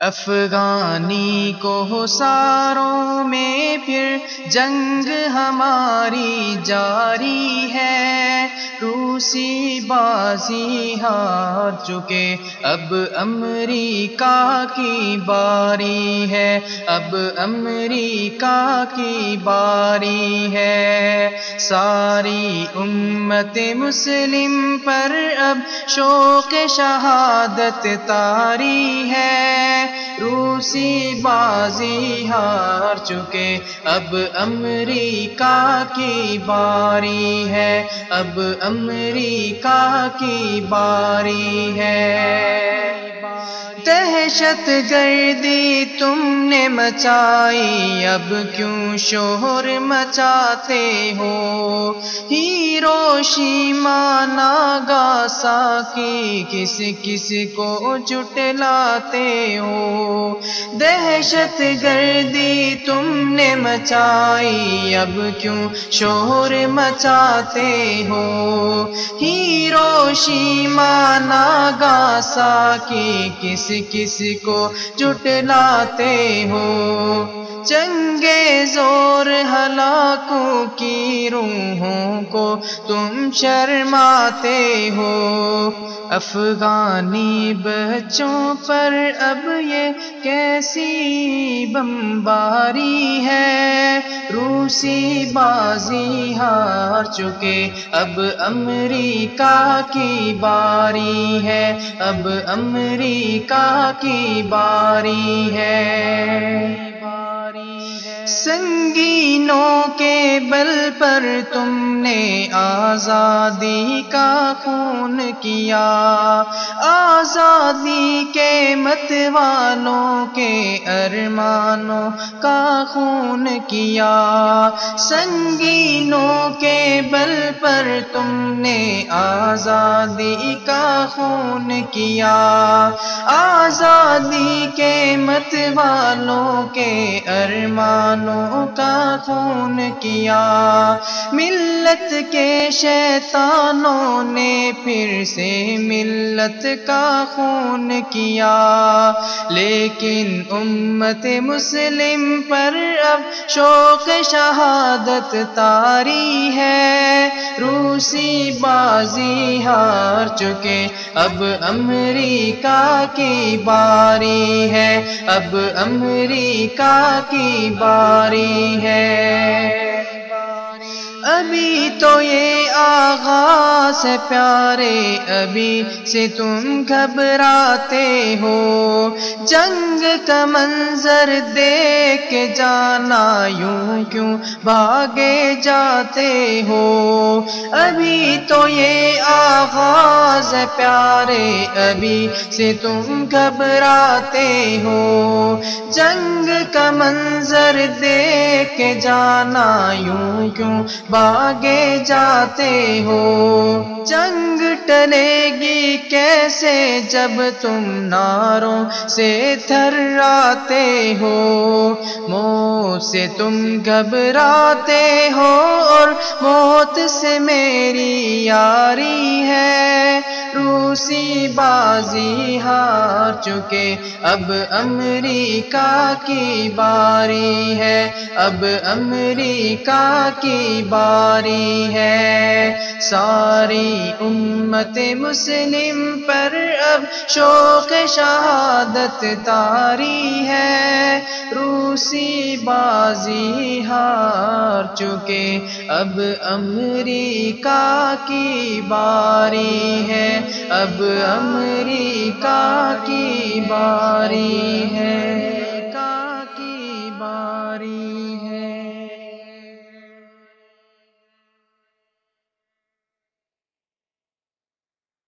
افغانی کو ساروں میں پھر جنگ ہماری جاری ہے۔ روسی بازی ہار چکے، اب امریکہ کی باری ہے۔ اب امریکہ کی باری ہے۔ ساری امت مسلم پر اب شوق شہادت تاری ہے۔ روسی بازی ہار چکے۔ اب امریکہ کی باری ہے۔ اب امریکہ کی باری ہے۔ دہشت گردی تم نے مچائی، اب کیوں شوہر مچاتے ہو؟ ہیرو شیما ناگا کی کس کس کو جٹلاتے ہو؟ دہشت گردی تم نے مچائی، اب کیوں شور مچاتے ہو؟ ہیرو شیما ناگا کی کس کس کو جٹلاتے ہو چنگے زور ہلاکوں کی روحوں کو تم شرماتے ہو۔ افغانی بچوں پر اب یہ کیسی بمباری ہے؟ روسی بازی ہار چکے، اب امریکہ کی باری ہے۔ اب امریکہ کی کی باری ہے۔ سنگینوں کے بل پر تم نے آزادی کا خون کیا۔ آزادی کے مت والوں کے ارمانوں کا خون کیا۔ سنگینوں کے بل پر تم نے آزادی کا خون کیا۔ آزادی کے مت والوں کے ارمانوں کا خون کیا۔ ملت کے شیطانوں نے پھر سے ملت کا خون کیا۔ لیکن امت مسلم پر اب شوق شہادت تاری ہے۔ روسی بازی ہار چکے۔ اب امریکہ کی باری ہے۔ اب امریکہ کی باری ہے۔ ابھی تو یہ آغاز پیارے، ابھی سے تم گھبراتے ہو۔ جنگ کا منظر دیکھ جانا یوں کیوں بھاگے جاتے ہو؟ ابھی تو یہ آغاز پیارے، ابھی سے تم گھبراتے ہو۔ جنگ کا منظر دیکھ جانا یوں کیوں آگے جاتے ہو۔ جنگ ٹلے گی کیسے جب تم ناروں سے تھراتے ہو۔ مو سے تم گھبراتے ہو۔ موت سے میری یاری ہے۔ روسی بازی ہار چکے۔ اب امریکہ کی باری ہے۔ اب امریکہ کی باری ہے۔ ساری امت مسلم پر اب شوق شہادت تاری ہے۔ اسی بازی ہار چکے۔ اب امریکہ کی باری ہے۔ اب امریکہ کی باری ہے۔